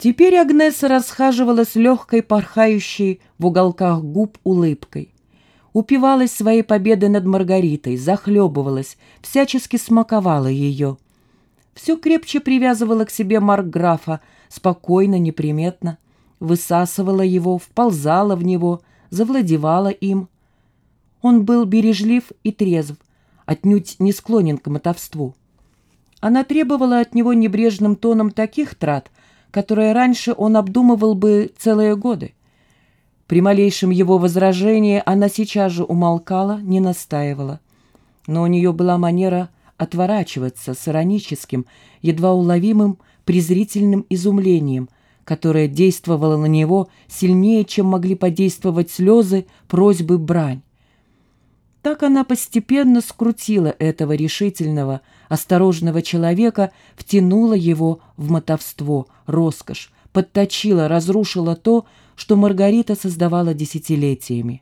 Теперь Агнеса расхаживала с легкой, порхающей в уголках губ улыбкой. Упивалась своей победой над Маргаритой, захлебывалась, всячески смаковала ее. Все крепче привязывала к себе Маркграфа, спокойно, неприметно, высасывала его, вползала в него, завладевала им. Он был бережлив и трезв, отнюдь не склонен к мотовству. Она требовала от него небрежным тоном таких трат, которые раньше он обдумывал бы целые годы. При малейшем его возражении она сейчас же умолкала, не настаивала. Но у нее была манера отворачиваться с ироническим, едва уловимым, презрительным изумлением, которое действовало на него сильнее, чем могли подействовать слезы, просьбы, брань. Так она постепенно скрутила этого решительного, осторожного человека, втянула его в мотовство, роскошь, подточила, разрушила то, что Маргарита создавала десятилетиями.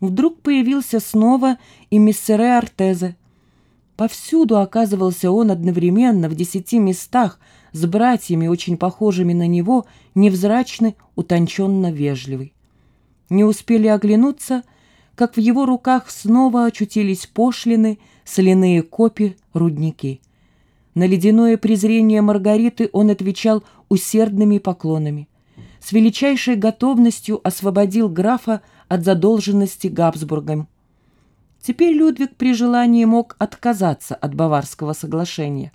Вдруг появился снова и миссере Артезе. Повсюду оказывался он одновременно в десяти местах с братьями, очень похожими на него, невзрачный, утонченно вежливый. Не успели оглянуться — как в его руках снова очутились пошлины, соляные копи, рудники. На ледяное презрение Маргариты он отвечал усердными поклонами. С величайшей готовностью освободил графа от задолженности Габсбургом. Теперь Людвиг при желании мог отказаться от Баварского соглашения.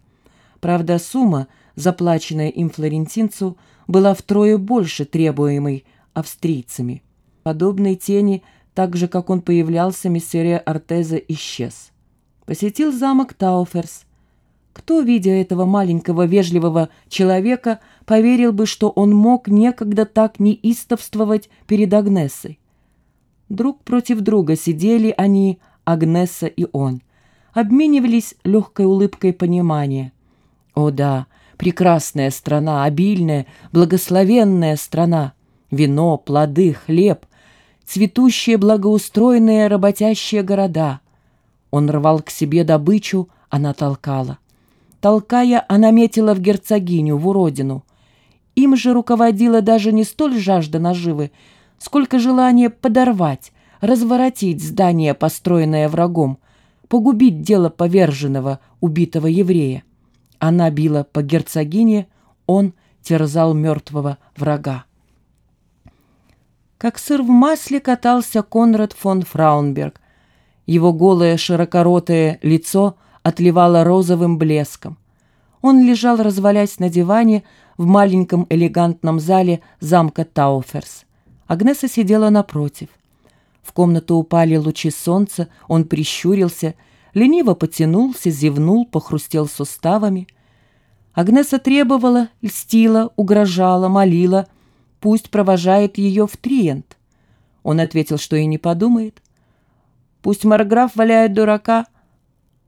Правда, сумма, заплаченная им флорентинцу, была втрое больше требуемой австрийцами. Подобной тени – так же, как он появлялся, миссерия Артеза исчез. Посетил замок Тауферс. Кто, видя этого маленького вежливого человека, поверил бы, что он мог некогда так неистовствовать перед Агнесой? Друг против друга сидели они, Агнеса и он. Обменивались легкой улыбкой понимания. О да, прекрасная страна, обильная, благословенная страна. Вино, плоды, хлеб — цветущие, благоустроенные, работящие города. Он рвал к себе добычу, она толкала. Толкая, она метила в герцогиню, в уродину. Им же руководила даже не столь жажда наживы, сколько желание подорвать, разворотить здание, построенное врагом, погубить дело поверженного, убитого еврея. Она била по герцогине, он терзал мертвого врага. Как сыр в масле катался Конрад фон Фраунберг. Его голое широкоротое лицо отливало розовым блеском. Он лежал, развалясь на диване в маленьком элегантном зале замка Тауферс. Агнеса сидела напротив. В комнату упали лучи солнца, он прищурился, лениво потянулся, зевнул, похрустел суставами. Агнеса требовала, льстила, угрожала, молила — пусть провожает ее в Триент. Он ответил, что и не подумает. Пусть Марграф валяет дурака.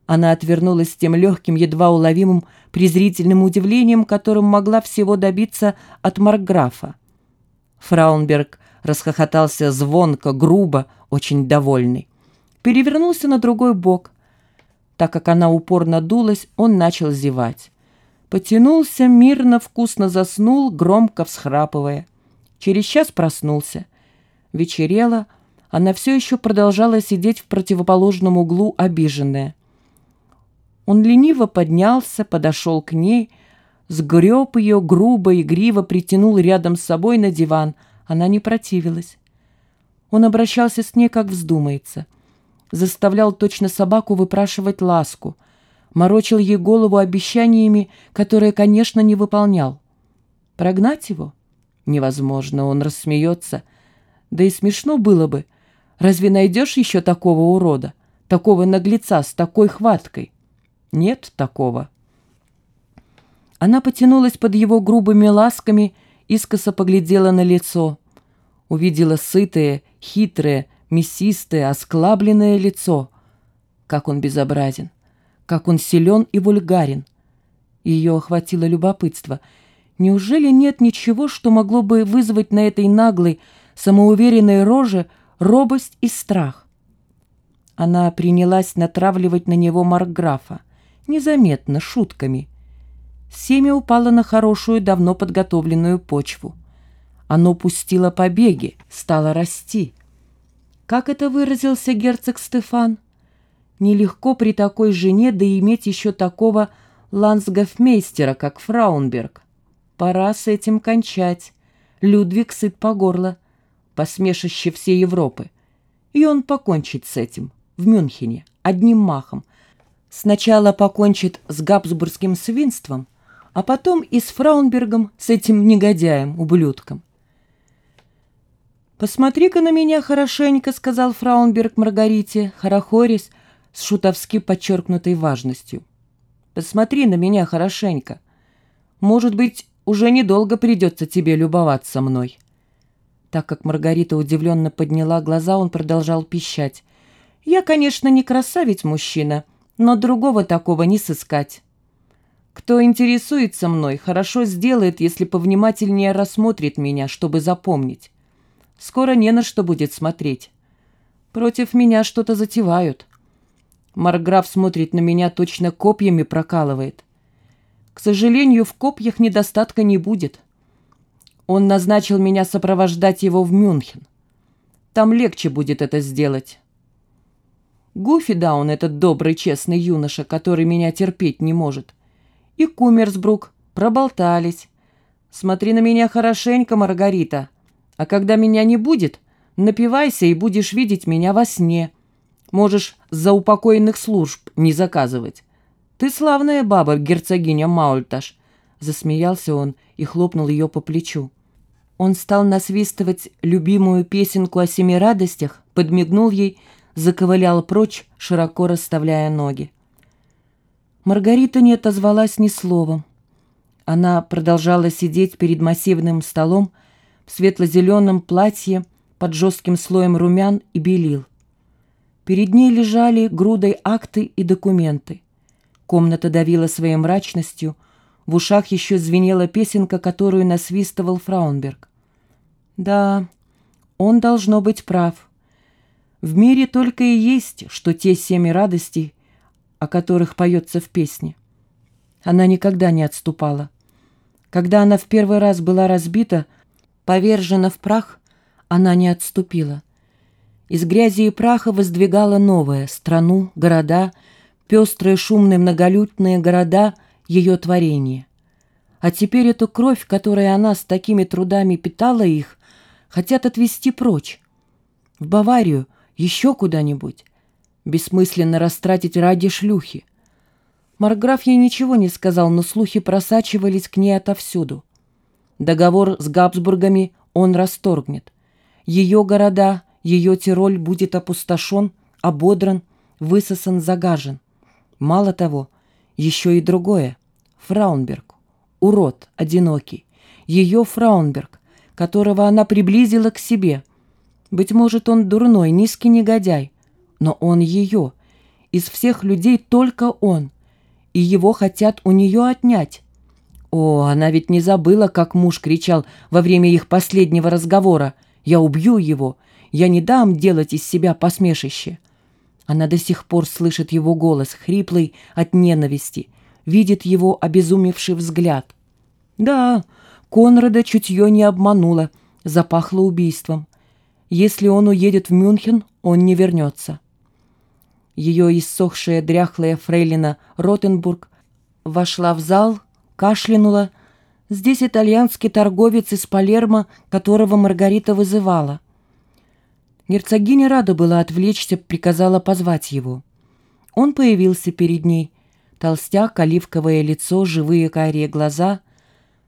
Она отвернулась с тем легким, едва уловимым, презрительным удивлением, которым могла всего добиться от Марграфа. Фраунберг расхохотался звонко, грубо, очень довольный. Перевернулся на другой бок. Так как она упорно дулась, он начал зевать. Потянулся, мирно, вкусно заснул, громко всхрапывая. Через час проснулся. Вечерело, она все еще продолжала сидеть в противоположном углу, обиженная. Он лениво поднялся, подошел к ней, сгреб ее, грубо и гриво притянул рядом с собой на диван. Она не противилась. Он обращался с ней, как вздумается. Заставлял точно собаку выпрашивать ласку. Морочил ей голову обещаниями, которые, конечно, не выполнял. Прогнать его? Невозможно, он рассмеется. Да и смешно было бы. Разве найдешь еще такого урода? Такого наглеца с такой хваткой? Нет такого. Она потянулась под его грубыми ласками, искоса поглядела на лицо. Увидела сытое, хитрое, мясистое, осклабленное лицо. Как он безобразен, как он силен и вульгарен. Ее охватило любопытство — Неужели нет ничего, что могло бы вызвать на этой наглой, самоуверенной роже робость и страх? Она принялась натравливать на него Маркграфа, незаметно, шутками. Семя упало на хорошую, давно подготовленную почву. Оно пустило побеги, стало расти. Как это выразился герцог Стефан? Нелегко при такой жене да иметь еще такого лансгофмейстера, как Фраунберг. Пора с этим кончать. Людвиг сыт по горло, посмешище всей Европы. И он покончит с этим в Мюнхене одним махом. Сначала покончит с габсбургским свинством, а потом и с Фраунбергом, с этим негодяем, ублюдком. «Посмотри-ка на меня хорошенько», — сказал Фраунберг Маргарите, хорохорясь с шутовски подчеркнутой важностью. «Посмотри на меня хорошенько. Может быть, уже недолго придется тебе любоваться мной». Так как Маргарита удивленно подняла глаза, он продолжал пищать. «Я, конечно, не красавец-мужчина, но другого такого не сыскать. Кто интересуется мной, хорошо сделает, если повнимательнее рассмотрит меня, чтобы запомнить. Скоро не на что будет смотреть. Против меня что-то затевают. Марграф смотрит на меня, точно копьями прокалывает. К сожалению, в копьях недостатка не будет. Он назначил меня сопровождать его в Мюнхен. Там легче будет это сделать. Гуфи Даун, этот добрый, честный юноша, который меня терпеть не может. И Кумерсбрук проболтались. Смотри на меня хорошенько, Маргарита. А когда меня не будет, напивайся и будешь видеть меня во сне. Можешь за упокоенных служб не заказывать. Ты славная баба, герцогиня Маульташ. Засмеялся он и хлопнул ее по плечу. Он стал насвистывать любимую песенку о семи радостях, подмигнул ей, заковылял прочь, широко расставляя ноги. Маргарита не отозвалась ни словом. Она продолжала сидеть перед массивным столом, в светло-зеленом платье под жестким слоем румян и белил. Перед ней лежали грудой акты и документы. Комната давила своей мрачностью, в ушах еще звенела песенка, которую насвистывал Фраунберг. Да, он должно быть прав. В мире только и есть, что те семь радостей, о которых поется в песне. Она никогда не отступала. Когда она в первый раз была разбита, Повержена в прах, она не отступила. Из грязи и праха воздвигала новое — страну, города, пестрые, шумные, многолюдные города — ее творение. А теперь эту кровь, которой она с такими трудами питала их, хотят отвести прочь. В Баварию, еще куда-нибудь. Бессмысленно растратить ради шлюхи. Марграф ей ничего не сказал, но слухи просачивались к ней отовсюду. Договор с Габсбургами он расторгнет. Ее города, ее Тироль будет опустошен, ободран, высосан, загажен. Мало того, еще и другое. Фраунберг. Урод, одинокий. Ее Фраунберг, которого она приблизила к себе. Быть может, он дурной, низкий негодяй, но он ее. Из всех людей только он. И его хотят у нее отнять. О, она ведь не забыла, как муж кричал во время их последнего разговора. «Я убью его! Я не дам делать из себя посмешище!» Она до сих пор слышит его голос, хриплый от ненависти, видит его обезумевший взгляд. Да, Конрада чутье не обмануло, запахло убийством. Если он уедет в Мюнхен, он не вернется. Ее иссохшая дряхлая фрейлина Ротенбург вошла в зал, кашлянула. Здесь итальянский торговец из Палермо, которого Маргарита вызывала. Герцогиня рада была отвлечься, приказала позвать его. Он появился перед ней. Толстяк, оливковое лицо, живые карие глаза.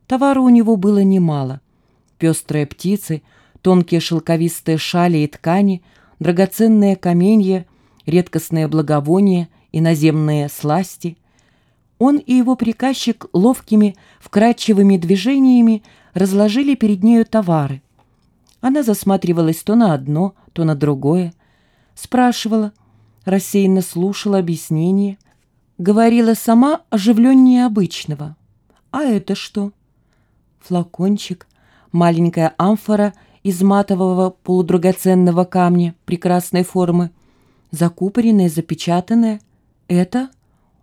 Товара у него было немало. Пестрые птицы, тонкие шелковистые шали и ткани, драгоценные каменья, редкостные благовония, иноземные сласти — он и его приказчик ловкими, вкрадчивыми движениями разложили перед нею товары. Она засматривалась то на одно, то на другое, спрашивала, рассеянно слушала объяснение, говорила сама оживленнее обычного. «А это что?» Флакончик, маленькая амфора из матового полудрагоценного камня прекрасной формы, закупоренная, запечатанная. «Это?»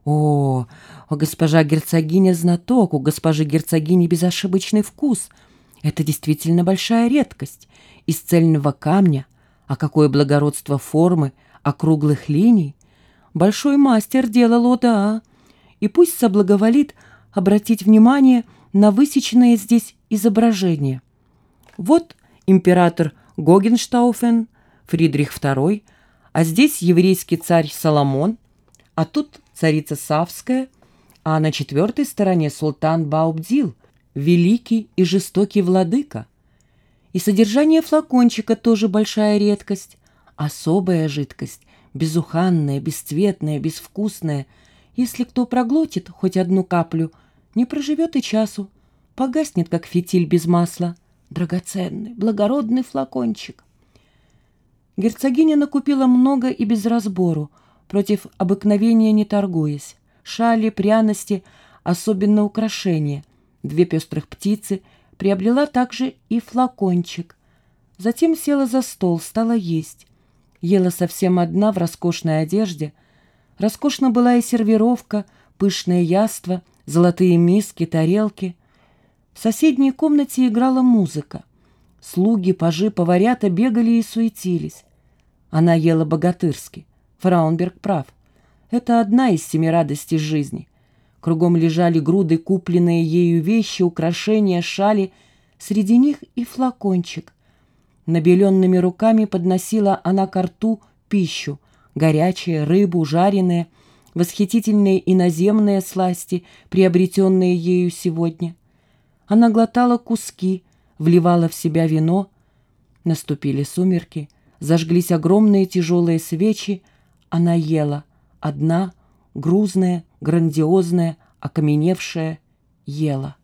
О, госпожа герцогиня знаток, у госпожи герцогини безошибочный вкус. Это действительно большая редкость. Из цельного камня, а какое благородство формы, округлых линий. Большой мастер делал, о да. И пусть соблаговолит обратить внимание на высеченное здесь изображение. Вот император Гогенштауфен, Фридрих II, а здесь еврейский царь Соломон, а тут царица Савская, а на четвертой стороне султан Баубдил, великий и жестокий владыка. И содержание флакончика тоже большая редкость, особая жидкость, безуханная, бесцветная, безвкусная. Если кто проглотит хоть одну каплю, не проживет и часу, погаснет, как фитиль без масла. Драгоценный, благородный флакончик. Герцогиня накупила много и без разбору, против обыкновения не торгуясь. Шали, пряности, особенно украшения. Две пестрых птицы, приобрела также и флакончик. Затем села за стол, стала есть. Ела совсем одна в роскошной одежде. Роскошна была и сервировка, пышное яство, золотые миски, тарелки. В соседней комнате играла музыка. Слуги, пажи, поварята бегали и суетились. Она ела богатырски. Фраунберг прав. Это одна из семи радостей жизни. Кругом лежали груды, купленные ею вещи, украшения, шали. Среди них и флакончик. Набеленными руками подносила она ко рту пищу. Горячие, рыбу, жареные, восхитительные иноземные сласти, приобретенные ею сегодня. Она глотала куски, вливала в себя вино. Наступили сумерки, зажглись огромные тяжелые свечи, она ела, одна, грузная, грандиозная, окаменевшая, ела.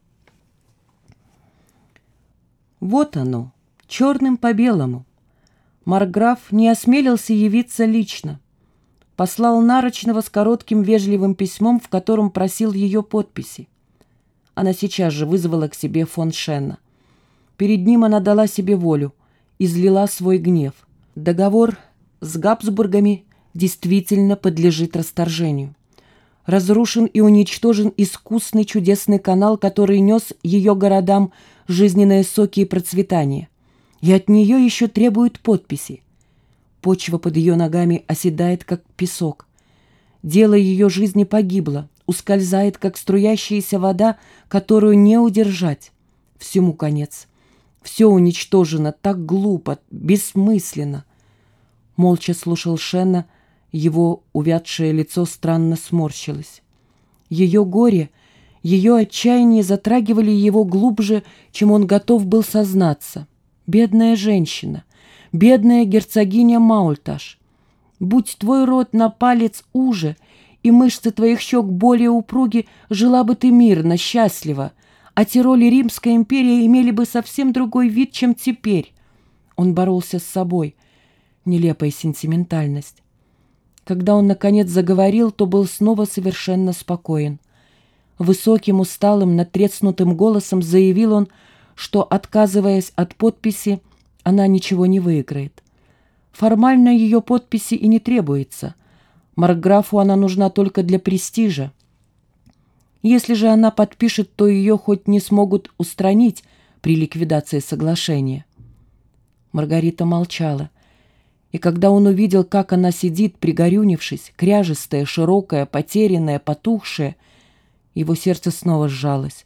Вот оно, черным по белому. Марграф не осмелился явиться лично. Послал Нарочного с коротким вежливым письмом, в котором просил ее подписи. Она сейчас же вызвала к себе фон Шенна. Перед ним она дала себе волю, излила свой гнев. Договор с Габсбургами действительно подлежит расторжению. Разрушен и уничтожен искусный чудесный канал, который нес ее городам жизненные соки и процветание. И от нее еще требуют подписи. Почва под ее ногами оседает, как песок. Дело ее жизни погибло, ускользает, как струящаяся вода, которую не удержать. Всему конец. Все уничтожено так глупо, бессмысленно. Молча слушал Шена, его увядшее лицо странно сморщилось. Ее горе, ее отчаяние затрагивали его глубже, чем он готов был сознаться. Бедная женщина, бедная герцогиня Маульташ. Будь твой рот на палец уже, и мышцы твоих щек более упруги, жила бы ты мирно, счастливо, а Тироль и Римская империя имели бы совсем другой вид, чем теперь. Он боролся с собой. Нелепая сентиментальность. Когда он, наконец, заговорил, то был снова совершенно спокоен. Высоким, усталым, натреснутым голосом заявил он, что, отказываясь от подписи, она ничего не выиграет. Формально ее подписи и не требуется. Маркграфу она нужна только для престижа. Если же она подпишет, то ее хоть не смогут устранить при ликвидации соглашения. Маргарита молчала и когда он увидел, как она сидит, пригорюнившись, кряжестая, широкая, потерянная, потухшая, его сердце снова сжалось.